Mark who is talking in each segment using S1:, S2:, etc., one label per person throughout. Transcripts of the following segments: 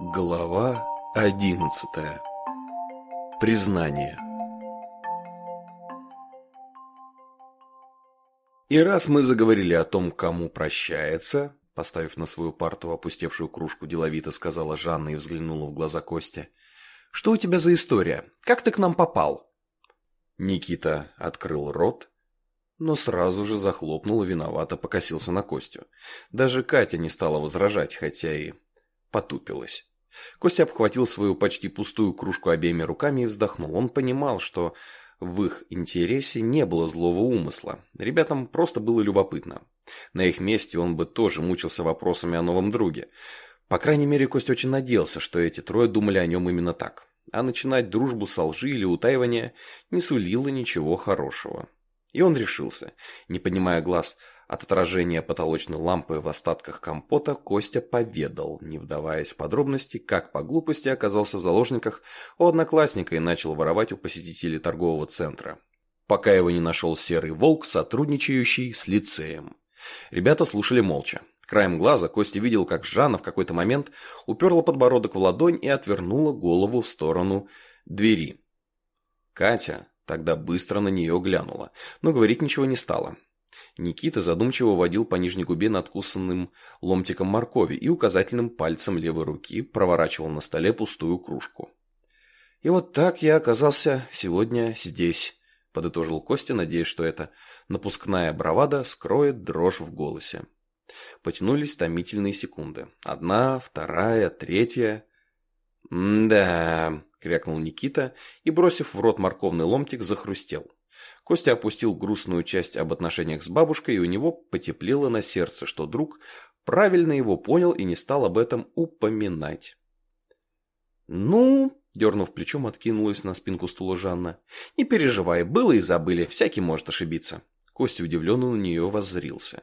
S1: Глава одиннадцатая. Признание. И раз мы заговорили о том, кому прощается, поставив на свою парту опустевшую кружку, деловито сказала Жанна и взглянула в глаза Костя. Что у тебя за история? Как ты к нам попал? Никита открыл рот, но сразу же захлопнул и виновато покосился на Костю. Даже Катя не стала возражать, хотя и потупилась. Костя обхватил свою почти пустую кружку обеими руками и вздохнул. Он понимал, что в их интересе не было злого умысла. Ребятам просто было любопытно. На их месте он бы тоже мучился вопросами о новом друге. По крайней мере, Костя очень надеялся, что эти трое думали о нем именно так. А начинать дружбу со лжи или утаивания не сулило ничего хорошего. И он решился, не поднимая глаз от отражения потолочной лампы в остатках компота, Костя поведал, не вдаваясь в подробности, как по глупости оказался в заложниках у одноклассника и начал воровать у посетителей торгового центра. Пока его не нашел серый волк, сотрудничающий с лицеем. Ребята слушали молча. Краем глаза Костя видел, как Жанна в какой-то момент уперла подбородок в ладонь и отвернула голову в сторону двери. Катя тогда быстро на нее глянула, но говорить ничего не стала. Никита задумчиво водил по нижней губе надкусанным ломтиком моркови и указательным пальцем левой руки проворачивал на столе пустую кружку. «И вот так я оказался сегодня здесь», — подытожил Костя, надеясь, что эта напускная бравада скроет дрожь в голосе. Потянулись томительные секунды. Одна, вторая, третья. «Да», — крякнул Никита и, бросив в рот морковный ломтик, захрустел. Костя опустил грустную часть об отношениях с бабушкой, и у него потеплело на сердце, что друг правильно его понял и не стал об этом упоминать. «Ну...» — дернув плечом, откинулась на спинку стула Жанна. «Не переживай, было и забыли, всякий может ошибиться». Костя удивленно на нее воззрился.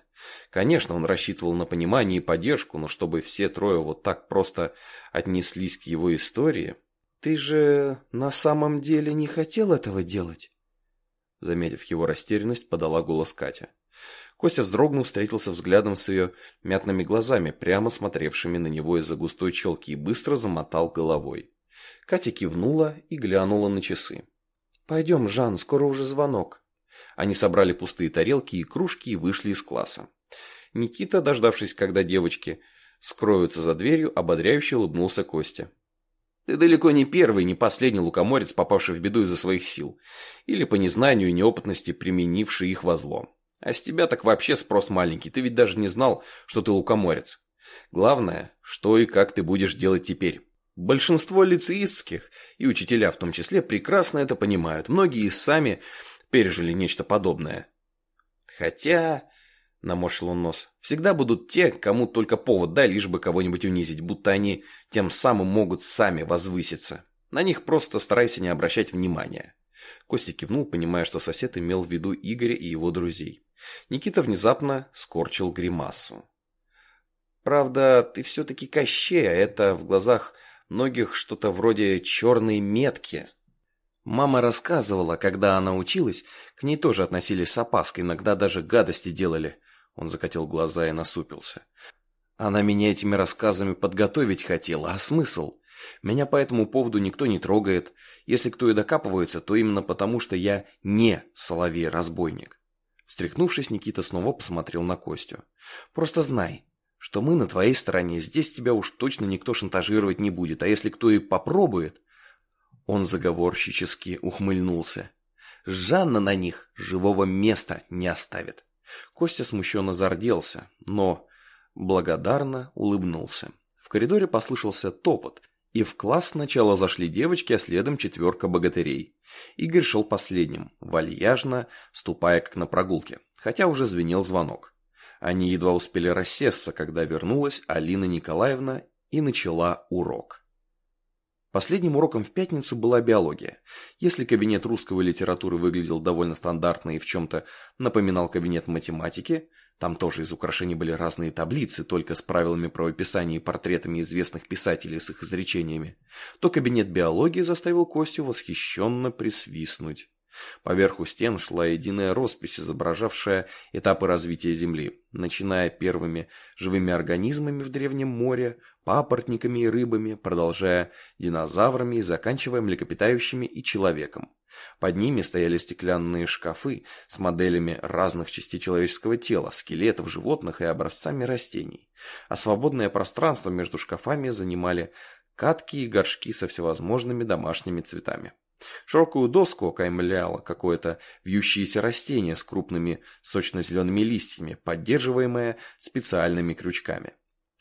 S1: Конечно, он рассчитывал на понимание и поддержку, но чтобы все трое вот так просто отнеслись к его истории... «Ты же на самом деле не хотел этого делать?» Заметив его растерянность, подала голос Катя. Костя вздрогнув, встретился взглядом с ее мятными глазами, прямо смотревшими на него из-за густой челки, и быстро замотал головой. Катя кивнула и глянула на часы. «Пойдем, Жан, скоро уже звонок». Они собрали пустые тарелки и кружки и вышли из класса. Никита, дождавшись, когда девочки скроются за дверью, ободряюще улыбнулся Костя. Ты далеко не первый, не последний лукоморец, попавший в беду из-за своих сил. Или по незнанию и неопытности применивший их во зло. А с тебя так вообще спрос маленький, ты ведь даже не знал, что ты лукоморец. Главное, что и как ты будешь делать теперь. Большинство лицеистских, и учителя в том числе, прекрасно это понимают. Многие сами пережили нечто подобное. Хотя, наморщил он нос. «Всегда будут те, кому только повод дай, лишь бы кого-нибудь унизить, будто они тем самым могут сами возвыситься. На них просто старайся не обращать внимания». Костя кивнул, понимая, что сосед имел в виду Игоря и его друзей. Никита внезапно скорчил гримасу. «Правда, ты все-таки Кощей, а это в глазах многих что-то вроде черной метки». Мама рассказывала, когда она училась, к ней тоже относились с опаской, иногда даже гадости делали. Он закатил глаза и насупился. Она меня этими рассказами подготовить хотела, а смысл? Меня по этому поводу никто не трогает. Если кто и докапывается, то именно потому, что я не соловей-разбойник. Встряхнувшись, Никита снова посмотрел на Костю. «Просто знай, что мы на твоей стороне. Здесь тебя уж точно никто шантажировать не будет. А если кто и попробует...» Он заговорщически ухмыльнулся. «Жанна на них живого места не оставит». Костя смущенно зарделся, но благодарно улыбнулся. В коридоре послышался топот, и в класс сначала зашли девочки, а следом четверка богатырей. Игорь шел последним, вальяжно, ступая как на прогулке, хотя уже звенел звонок. Они едва успели рассесться, когда вернулась Алина Николаевна и начала урок. Последним уроком в пятницу была биология. Если кабинет русского литературы выглядел довольно стандартно и в чем-то напоминал кабинет математики, там тоже из украшений были разные таблицы, только с правилами правописания и портретами известных писателей с их изречениями, то кабинет биологии заставил Костю восхищенно присвистнуть. Поверху стен шла единая роспись, изображавшая этапы развития Земли, начиная первыми живыми организмами в Древнем море, папоротниками и рыбами, продолжая динозаврами и заканчивая млекопитающими и человеком. Под ними стояли стеклянные шкафы с моделями разных частей человеческого тела, скелетов животных и образцами растений. А свободное пространство между шкафами занимали катки и горшки со всевозможными домашними цветами. Широкую доску окаймляло какое-то вьющееся растение с крупными сочно-зелеными листьями, поддерживаемое специальными крючками.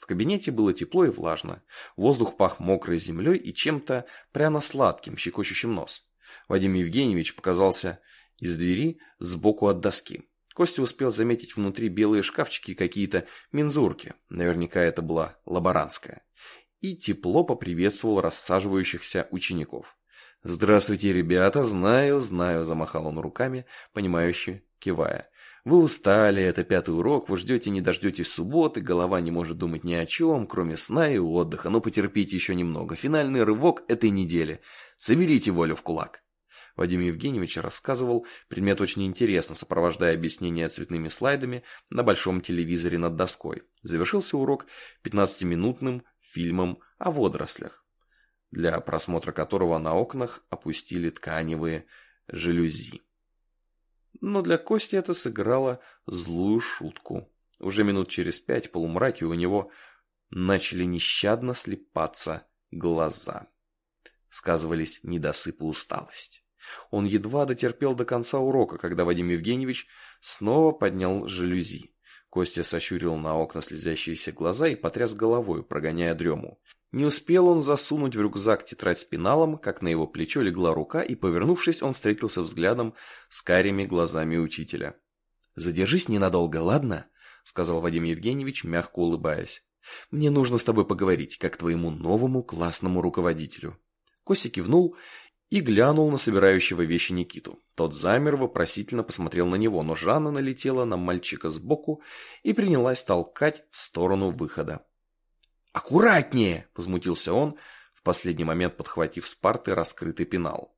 S1: В кабинете было тепло и влажно. Воздух пах мокрой землей и чем-то пряно-сладким, щекочущим нос. Вадим Евгеньевич показался из двери сбоку от доски. Костя успел заметить внутри белые шкафчики и какие-то мензурки. Наверняка это была лаборантская. И тепло поприветствовал рассаживающихся учеников. «Здравствуйте, ребята, знаю, знаю», – замахал он руками, понимающе кивая. «Вы устали, это пятый урок, вы ждете не дождетесь субботы, голова не может думать ни о чем, кроме сна и отдыха, но потерпите еще немного. Финальный рывок этой недели. Соберите волю в кулак». Вадим Евгеньевич рассказывал предмет очень интересно, сопровождая объяснения цветными слайдами на большом телевизоре над доской. Завершился урок 15-минутным фильмом о водорослях для просмотра которого на окнах опустили тканевые жалюзи. Но для Кости это сыграло злую шутку. Уже минут через пять в полумраке у него начали нещадно слепаться глаза. Сказывались недосып и усталость. Он едва дотерпел до конца урока, когда Вадим Евгеньевич снова поднял жалюзи. Костя сощурил на окна слезящиеся глаза и потряс головой, прогоняя дрему. Не успел он засунуть в рюкзак тетрадь с пеналом, как на его плечо легла рука, и, повернувшись, он встретился взглядом с карими глазами учителя. «Задержись ненадолго, ладно?» — сказал Вадим Евгеньевич, мягко улыбаясь. «Мне нужно с тобой поговорить, как твоему новому классному руководителю». Костя кивнул и глянул на собирающего вещи Никиту. Тот замер, вопросительно посмотрел на него, но Жанна налетела на мальчика сбоку и принялась толкать в сторону выхода. «Аккуратнее!» – возмутился он, в последний момент подхватив с парты раскрытый пенал.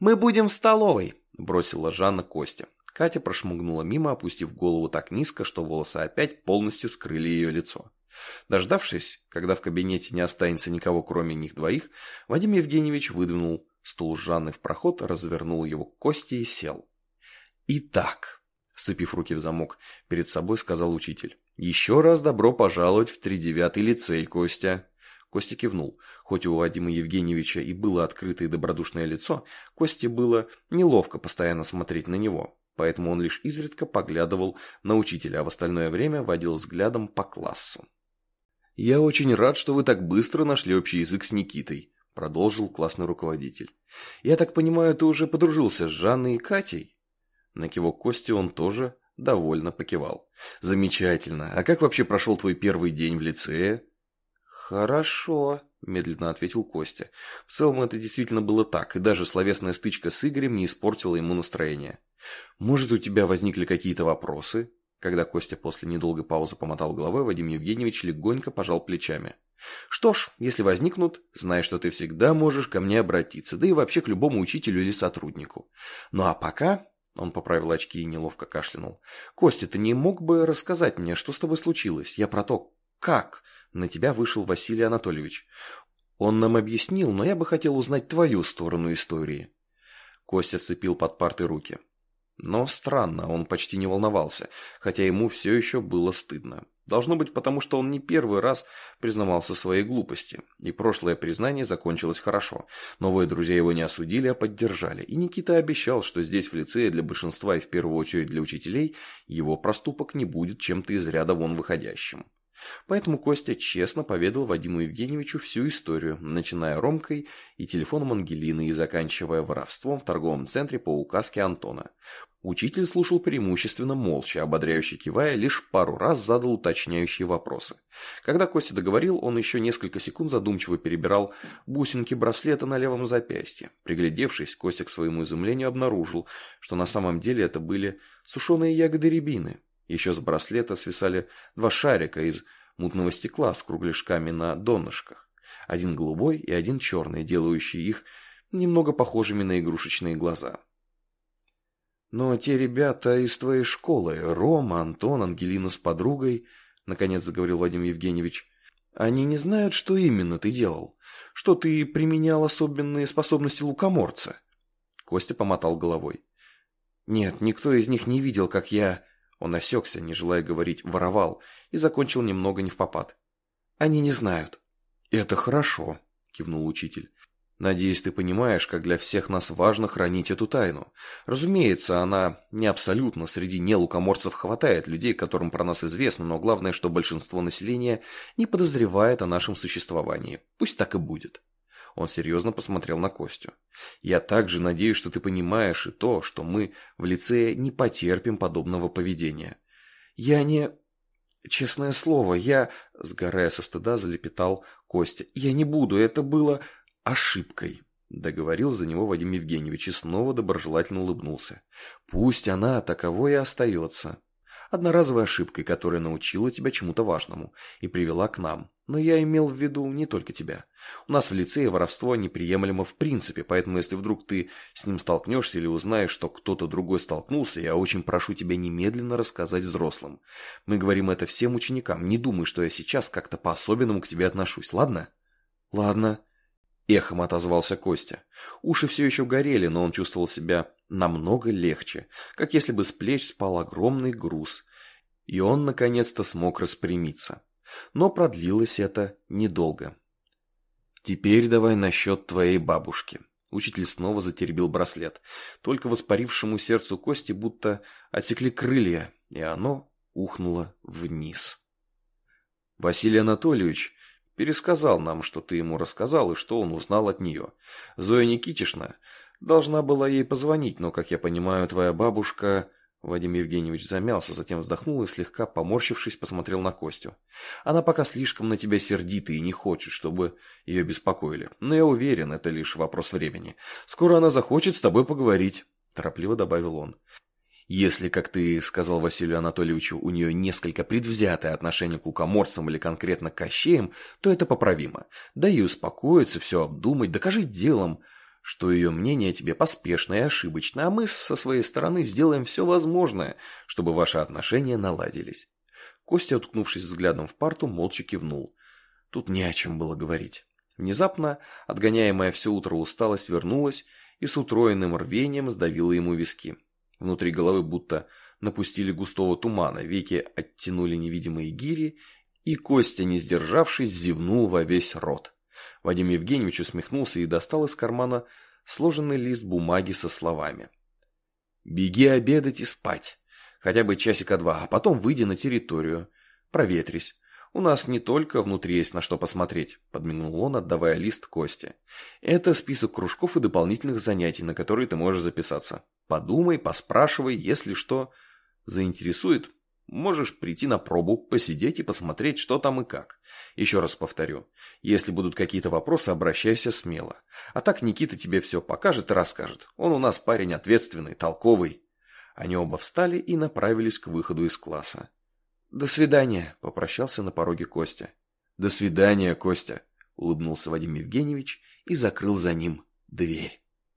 S1: «Мы будем в столовой!» – бросила Жанна Костя. Катя прошмыгнула мимо, опустив голову так низко, что волосы опять полностью скрыли ее лицо. Дождавшись, когда в кабинете не останется никого, кроме них двоих, Вадим Евгеньевич выдвинул стул Жанны в проход, развернул его к Косте и сел. «Итак», – сцепив руки в замок, перед собой сказал учитель, «Еще раз добро пожаловать в тридевятый лицей, Костя». Костя кивнул. Хоть у Вадима Евгеньевича и было открытое добродушное лицо, Косте было неловко постоянно смотреть на него, поэтому он лишь изредка поглядывал на учителя, а в остальное время водил взглядом по классу. «Я очень рад, что вы так быстро нашли общий язык с Никитой», продолжил классный руководитель. «Я так понимаю, ты уже подружился с Жанной и Катей?» На кивок Кости он тоже довольно покивал. «Замечательно. А как вообще прошел твой первый день в лицее?» «Хорошо», – медленно ответил Костя. В целом это действительно было так, и даже словесная стычка с Игорем не испортила ему настроение. «Может, у тебя возникли какие-то вопросы?» Когда Костя после недолгой паузы помотал головой, Вадим Евгеньевич легонько пожал плечами. «Что ж, если возникнут, знай, что ты всегда можешь ко мне обратиться, да и вообще к любому учителю или сотруднику. Ну а пока он поправил очки и неловко кашлянул. «Костя, ты не мог бы рассказать мне, что с тобой случилось? Я про то, как на тебя вышел Василий Анатольевич. Он нам объяснил, но я бы хотел узнать твою сторону истории». Костя сцепил под парты руки. Но странно, он почти не волновался, хотя ему все еще было стыдно. Должно быть потому, что он не первый раз признавался своей глупости, и прошлое признание закончилось хорошо. Новые друзья его не осудили, а поддержали, и Никита обещал, что здесь в лицее для большинства и в первую очередь для учителей его проступок не будет чем-то из ряда вон выходящим. Поэтому Костя честно поведал Вадиму Евгеньевичу всю историю, начиная ромкой и телефоном Ангелины и заканчивая воровством в торговом центре по указке Антона. Учитель слушал преимущественно молча, ободряюще кивая, лишь пару раз задал уточняющие вопросы. Когда Костя договорил, он еще несколько секунд задумчиво перебирал бусинки браслета на левом запястье. Приглядевшись, Костя к своему изумлению обнаружил, что на самом деле это были сушеные ягоды рябины. Еще с браслета свисали два шарика из мутного стекла с кругляшками на донышках. Один голубой и один черный, делающий их немного похожими на игрушечные глаза. Но те ребята из твоей школы, Рома, Антон, Ангелина с подругой, наконец заговорил Вадим Евгеньевич, они не знают, что именно ты делал, что ты применял особенные способности лукоморца. Костя помотал головой. Нет, никто из них не видел, как я... Он осекся, не желая говорить «воровал», и закончил немного не в. Они не знают. «Это хорошо», — кивнул учитель. Надеюсь, ты понимаешь, как для всех нас важно хранить эту тайну. Разумеется, она не абсолютно. Среди нелукоморцев хватает людей, которым про нас известно, но главное, что большинство населения не подозревает о нашем существовании. Пусть так и будет. Он серьезно посмотрел на Костю. «Я также надеюсь, что ты понимаешь и то, что мы в лицее не потерпим подобного поведения. Я не... Честное слово, я...» Сгорая со стыда, залепетал Костя. «Я не буду, это было...» ошибкой», — договорил за него Вадим Евгеньевич и снова доброжелательно улыбнулся. «Пусть она таковой и остается. Одноразовой ошибкой, которая научила тебя чему-то важному и привела к нам. Но я имел в виду не только тебя. У нас в лицее воровство неприемлемо в принципе, поэтому если вдруг ты с ним столкнешься или узнаешь, что кто-то другой столкнулся, я очень прошу тебя немедленно рассказать взрослым. Мы говорим это всем ученикам. Не думай, что я сейчас как-то по-особенному к тебе отношусь, ладно?» «Ладно», Эхом отозвался Костя. Уши все еще горели, но он чувствовал себя намного легче, как если бы с плеч спал огромный груз. И он наконец-то смог распрямиться. Но продлилось это недолго. «Теперь давай насчет твоей бабушки». Учитель снова затеребил браслет. Только воспарившему сердцу Кости будто отекли крылья, и оно ухнуло вниз. Василий Анатольевич Пересказал нам, что ты ему рассказал и что он узнал от нее. Зоя Никитишна должна была ей позвонить, но, как я понимаю, твоя бабушка...» Вадим Евгеньевич замялся, затем вздохнул и, слегка поморщившись, посмотрел на Костю. «Она пока слишком на тебя сердита и не хочет, чтобы ее беспокоили. Но я уверен, это лишь вопрос времени. Скоро она захочет с тобой поговорить», – торопливо добавил он. Если, как ты сказал Василию Анатольевичу, у нее несколько предвзятое отношение к лукоморцам или конкретно к кощеям, то это поправимо. Да и успокоиться, все обдумать, докажи делом, что ее мнение тебе поспешно и ошибочно, а мы со своей стороны сделаем все возможное, чтобы ваши отношения наладились. Костя, уткнувшись взглядом в парту, молча кивнул. Тут не о чем было говорить. Внезапно, отгоняемая все утро усталость вернулась и с утроенным рвением сдавила ему виски. Внутри головы будто напустили густого тумана, веки оттянули невидимые гири, и Костя, не сдержавшись, зевнул во весь рот. Вадим Евгеньевич усмехнулся и достал из кармана сложенный лист бумаги со словами. «Беги обедать и спать. Хотя бы часика два, а потом выйди на территорию. Проветрись. У нас не только внутри есть на что посмотреть», – подмигнул он, отдавая лист Косте. «Это список кружков и дополнительных занятий, на которые ты можешь записаться. Подумай, поспрашивай, если что заинтересует, можешь прийти на пробу, посидеть и посмотреть, что там и как. Еще раз повторю, если будут какие-то вопросы, обращайся смело. А так Никита тебе все покажет и расскажет. Он у нас парень ответственный, толковый. Они оба встали и направились к выходу из класса. «До свидания», – попрощался на пороге Костя. «До свидания, Костя», – улыбнулся Вадим Евгеньевич и закрыл за ним дверь.